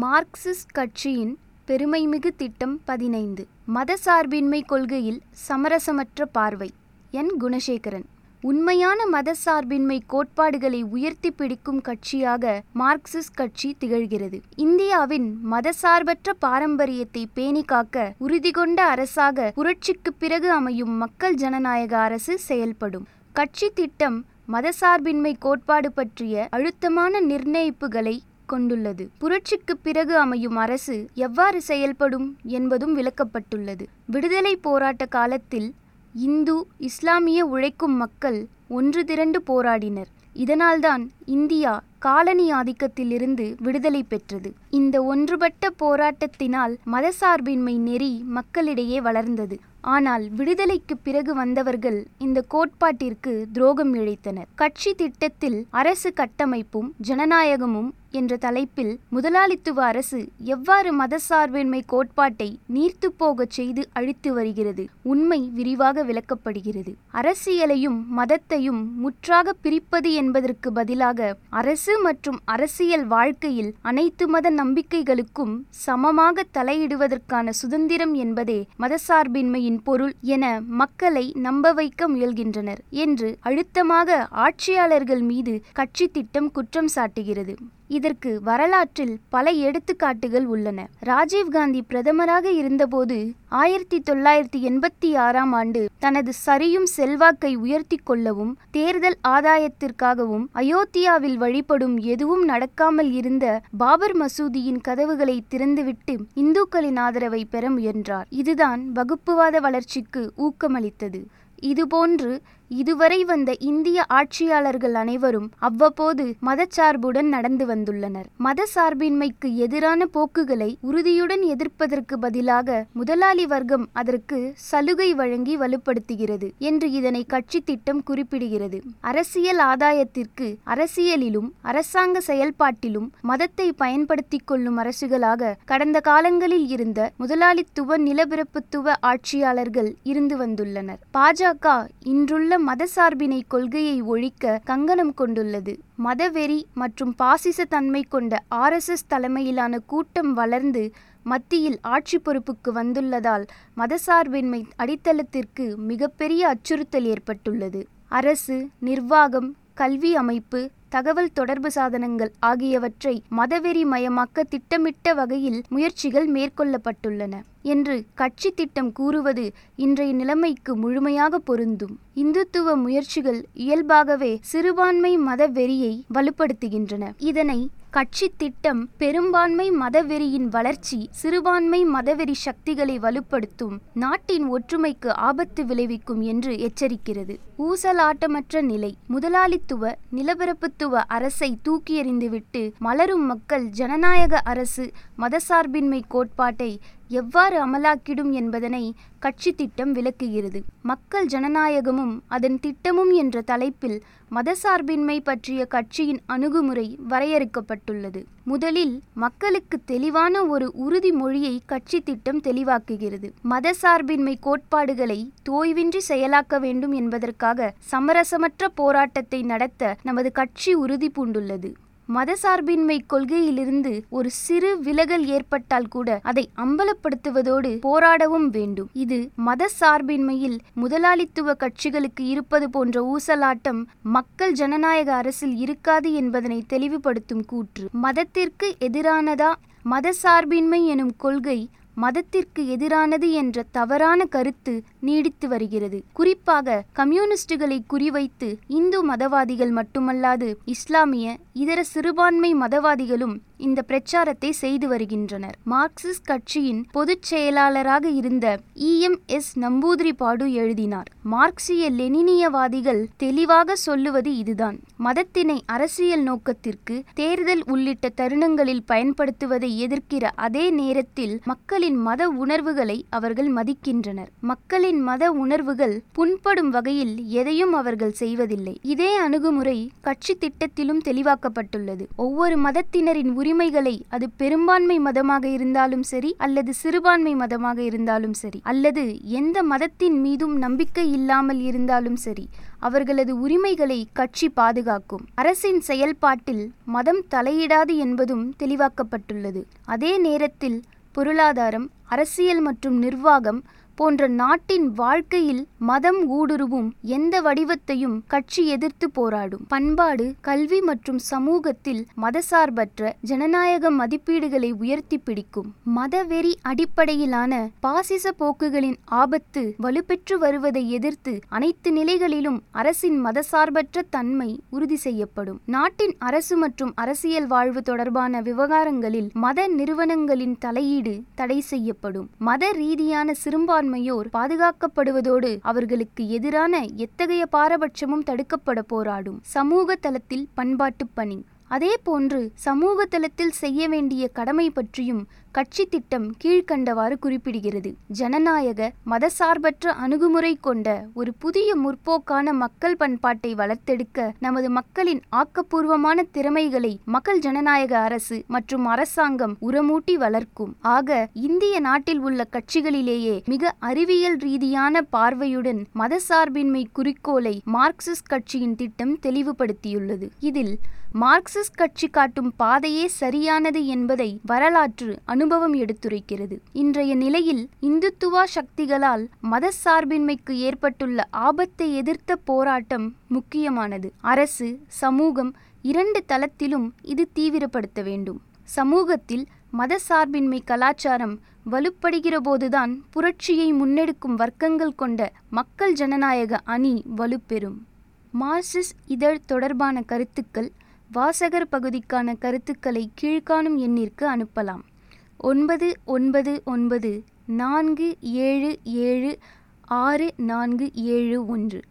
Marxist கட்சியின் பெருமைமிகு திட்டம் பதினைந்து. மதசார்பின்மை கொள்கையில் சமரசமற்ற பார்வை. என். குணசேகரன். உண்மையான மதசார்பின்மை கோட்பாடுகளை உயர்த்தி பிடிக்கும் கட்சியாக மார்க்சிஸ்ட் கட்சி திகழ்கிறது. இந்தியாவின் மதசார்பற்ற பாரம்பரியத்தை பேணி காக்க உறுதி கொண்ட அரசாக புரட்சிக்கு பிறகு அமையும் மக்கள் ஜனநாயக அரசு செயல்படும். கட்சி திட்டம் மதசார்பின்மை கோட்பாடு பற்றிய அழுத்தமான நிர்ணயிப்புகளை கொண்டுள்ளது. புரட்சிக்கு பிறகு அமையும் அரசு எவ்வாறு செயல்படும் என்பதும் விளக்கப்பட்டுள்ளது. விடுதலை போராட்ட காலத்தில் இந்து இஸ்லாமிய உழைக்கும் மக்கள் ஒன்று திரண்டு போராடினர். இதனால்தான் இந்தியா காலனி ஆதிக்கத்திலிருந்து விடுதலை பெற்றது. இந்த ஒன்றுபட்ட போராட்டத்தினால் மதசார்பின்மை நெறி மக்களிடையே வளர்ந்தது. ஆனால் விடுதலைக்கு பிறகு வந்தவர்கள் இந்த கோட்பாட்டிற்கு துரோகம் இழைத்தனர். கட்சி திட்டத்தில் அரசு கட்டமைப்பும் ஜனநாயகமும் என்ற தலைப்பில் முதலாளித்துவ அரசு எவ்வாறு மதசார்பின்மை கோட்பாட்டை நீர்த்துப்போகச் செய்து அழித்து வருகிறது? உண்மை விரிவாக விளக்கப்படுகிறது. அரசியலையும் மதத்தையும் முற்றாக பிரிப்பது என்பதற்கு பதிலாக அரசு அரசு மற்றும் அரசியல் வாழ்க்கையில் அனைத்து மத நம்பிக்கைகளுக்கும் சமமாக தலையிடுவதற்கான சுதந்திரம் என்பதே மதசார்பின்மையின் பொருள் என மக்களை நம்ப வைக்க முயல்கின்றனர் என்று அழுத்தமாக ஆட்சியாளர்கள் மீது கட்சி திட்டம் குற்றம் சாட்டுகிறது. இதற்கு வரலாற்றில் பல எடுத்துக்காட்டுகள் உள்ளன. ராஜீவ்காந்தி பிரதமராக இருந்தபோது ஆயிரத்தி தொள்ளாயிரத்தி எண்பத்தி ஆறாம் ஆண்டு தனது சரியும் செல்வாக்கை உயர்த்தி கொள்ளவும் தேர்தல் ஆதாயத்திற்காகவும் அயோத்தியாவில் வழிபடும் எதுவும் நடக்காமல் இருந்த பாபர் மசூதியின் கதவுகளை திறந்துவிட்டு இந்துக்களின் ஆதரவை பெற முயன்றார். இதுதான் வகுப்புவாத வளர்ச்சிக்கு ஊக்கமளித்தது. இதுபோன்று இதுவரை வந்த இந்திய ஆட்சியாளர்கள் அனைவரும் அவ்வப்போது மதச்சார்புடன் நடந்து வந்துள்ளனர். மத சார்பின்மைக்கு எதிரான போக்குகளை உறுதியுடன் எதிர்ப்பதற்கு பதிலாக முதலாளி வர்க்கம் அதற்கு சலுகை வழங்கி வலுப்படுத்துகிறது என்று இதனை கட்சி திட்டம் குறிப்பிடுகிறது. அரசியல் ஆதாயத்திற்கு அரசியலிலும் அரசாங்க செயல்பாட்டிலும் மதத்தை பயன்படுத்திக் கொள்ளும் அரசுகளாக கடந்த காலங்களில் இருந்த முதலாளித்துவ நிலப்பிரப்புத்துவ ஆட்சியாளர்கள் இருந்து வந்துள்ளனர். பாஜக இன்றுள்ள மதசார்பினை கொள்கையை ஒழிக்க கங்கணம் கொண்டுள்ளது. மதவெறி மற்றும் பாசிச தன்மை கொண்ட ஆர்எஸ்எஸ் தலைமையிலான கூட்டம் வளர்ந்து மத்தியில் ஆட்சி பொறுப்புக்கு வந்துள்ளதால் மதசார்பின்மை அடித்தளத்திற்கு மிகப்பெரிய அச்சுறுத்தல் ஏற்பட்டுள்ளது. அரசு நிர்வாகம் கல்வி அமைப்பு தகவல் தொடர்பு சாதனங்கள் ஆகியவற்றை மதவெறி மயமாக்க திட்டமிட்ட வகையில் முயற்சிகள் மேற்கொள்ளப்பட்டுள்ளன என்று கட்சி திட்டம் கூறுவது இன்றைய நிலைமைக்கு முழுமையாக பொருந்தும். இந்துத்துவ முயற்சிகள் இயல்பாகவே சிறுபான்மை மத வெறியை வலுப்படுத்துகின்றன. இதனை கட்சி திட்டம் பெரும்பான்மை மதவெறியின் வளர்ச்சி சிறுபான்மை மதவெறி சக்திகளை வலுப்படுத்தும் நாட்டின் ஒற்றுமைக்கு ஆபத்து விளைவிக்கும் என்று எச்சரிக்கிறது. ஊசலாட்டமற்ற நிலை முதலாளித்துவ நிலப்பரப்புத்துவ அரசை தூக்கியறிந்துவிட்டு மலரும் மக்கள் ஜனநாயக அரசு மதசார்பின்மை கோட்பாட்டை எவ்வாறு அமலாக்கிடும் என்பதனை கட்சி திட்டம் விளக்குகிறது. மக்கள் ஜனநாயகமும் அதன் திட்டமும் என்ற தலைப்பில் மதசார்பின்மை பற்றிய கட்சியின் அணுகுமுறை வரையறுக்கப்பட்டுள்ளது. முதலில் மக்களுக்கு தெளிவான ஒரு உறுதிமொழியை கட்சி திட்டம் தெளிவாக்குகிறது. மதசார்பின்மை கோட்பாடுகளை தோய்வின்றி செயலாக்க வேண்டும் என்பதற்காக சமரசமற்ற போராட்டத்தை நடத்த நமது கட்சி உறுதி பூண்டுள்ளது மதசார்பின்மை கொள்கையிலிருந்து ஒரு சிறு விலகல் ஏற்பட்டால் கூட அதை அம்பலப்படுத்துவதோடு போராடவும் வேண்டும். இது மத சார்பின்மையில் முதலாளித்துவ கட்சிகளுக்கு இருப்பது போன்ற ஊசலாட்டம் மக்கள் ஜனநாயக அரசில் இருக்காது என்பதனை தெளிவுபடுத்தும் கூற்று. மதத்திற்கு எதிரானதா? மதசார்பின்மை எனும் கொள்கை மதத்திற்கு எதிரானது என்ற தவறான கருத்து நீடித்து வருகிறது. குறிப்பாக கம்யூனிஸ்டுகளை குறிவைத்து இந்து மதவாதிகள் மட்டுமல்லாது இஸ்லாமிய இதர சிறுபான்மை மதவாதிகளும் இந்த பிரச்சாரத்தை செய்து வருகின்றனர். மார்க்சிஸ்ட் கட்சியின் பொதுச் செயலாளராக இருந்த இ. எம். எஸ். நம்பூதிரி பாடு எழுதினார். மார்க்சிய லெனினியவாதிகள் தெளிவாக சொல்லுவது இதுதான். மதத்தினை அரசியல் நோக்கத்திற்கு தேர்தல் உள்ளிட்ட தருணங்களில் பயன்படுத்துவதை எதிர்க்கிற அதே நேரத்தில் மக்களின் மத உணர்வுகளை அவர்கள் மதிக்கின்றனர். மக்களின் மத உணர்வுகள் புண்படும் வகையில் எதையும் அவர்கள் செய்வதில்லை. இதே அணுகுமுறை கட்சி திட்டத்திலும் தெளிவாக்கப்பட்டுள்ளது. ஒவ்வொரு மதத்தினரின் உரிமைகளை அது பெரும்பான்மை மதமாக இருந்தாலும் சரி அல்லது சிறுபான்மை மதமாக இருந்தாலும் சரி அல்லது எந்த மதத்தின் மீதும் நம்பிக்கை இல்லாமல் இருந்தாலும் சரி அவர்களது உரிமைகளை கட்சி பாதுகாக்கும். அரசின் செயல்பாட்டில் மதம் தலையிடாது என்பதும் தெளிவாக்கப்பட்டுள்ளது. அதே நேரத்தில் பொருளாதாரம் அரசியல் மற்றும் நிர்வாகம் போன்ற நாட்டின் வாழ்க்கையில் மதம் ஊடுருவும் எந்த வடிவத்தையும் கட்சி எதிர்த்து போராடும். பண்பாடு கல்வி மற்றும் சமூகத்தில் மதசார்பற்ற ஜனநாயக மதிப்பீடுகளை உயர்த்தி பிடிக்கும். மதவெறி அடிப்படையிலான பாசிச போக்குகளின் ஆபத்து வலுப்பெற்று வருவதை எதிர்த்து அனைத்து நிலைகளிலும் அரசின் மதசார்பற்ற தன்மை உறுதி செய்யப்படும். நாட்டின் அரசு மற்றும் அரசியல் வாழ்வு தொடர்பான விவகாரங்களில் மத நிறுவனங்களின் தலையீடு தடை செய்யப்படும். மத ரீதியான சிறுபான்மை சிறுபான்மையோர் பாதுகாக்கப்படுவதோடு அவர்களுக்கு எதிரான எத்தகைய பாரபட்சமும் தடுக்கப்பட போராடும். சமூக தளத்தில் பண்பாட்டு பணி. அதேபோன்று சமூக தளத்தில் செய்ய வேண்டிய கடமை பற்றியும் கட்சி திட்டம் கீழ்கண்டவாறு குறிப்பிடுகிறது. ஜனநாயக மதசார்பற்ற அணுகுமுறை கொண்ட ஒரு புதிய முற்போக்கான மக்கள் பண்பாட்டை வளர்த்தெடுக்க நமது மக்களின் ஆக்கப்பூர்வமான திறமைகளை மக்கள் ஜனநாயக அரசு மற்றும் அரசாங்கம் உரமூட்டி வளர்க்கும். ஆக இந்திய நாட்டில் உள்ள கட்சிகளிலேயே மிக அறிவியல் ரீதியான பார்வையுடன் மதசார்பின்மை குறிக்கோளை மார்க்சிஸ்ட் கட்சியின் திட்டம் தெளிவுபடுத்தியுள்ளது. இதில் மார்க்சிஸ்ட் கட்சி காட்டும் பாதையே சரியானது என்பதை வரலாற்று அனுபவம் எடுத்துரைக்கிறது. இன்றைய நிலையில் இந்துத்துவா சக்திகளால் மத சார்பின்மைக்கு ஏற்பட்டுள்ள ஆபத்தை எதிர்த்த போராட்டம் முக்கியமானது. அரசு சமூகம் இரண்டு தளத்திலும் இது தீவிரப்படுத்த வேண்டும். சமூகத்தில் மத சார்பின்மை கலாச்சாரம் வலுப்படுகிற போதுதான் புரட்சியை முன்னெடுக்கும் வர்க்கங்கள் கொண்ட மக்கள் ஜனநாயக அணி வலுப்பெறும். மார்க்சிஸ் இதழ் தொடர்பான கருத்துக்கள் வாசகர் பகுதிக்கான கருத்துக்களை கீழ்காணும் எண்ணிற்கு அனுப்பலாம். ஒன்பது ஒன்பது ஒன்பது நான்கு ஏழு ஏழு ஆறு நான்கு ஏழு ஒன்று.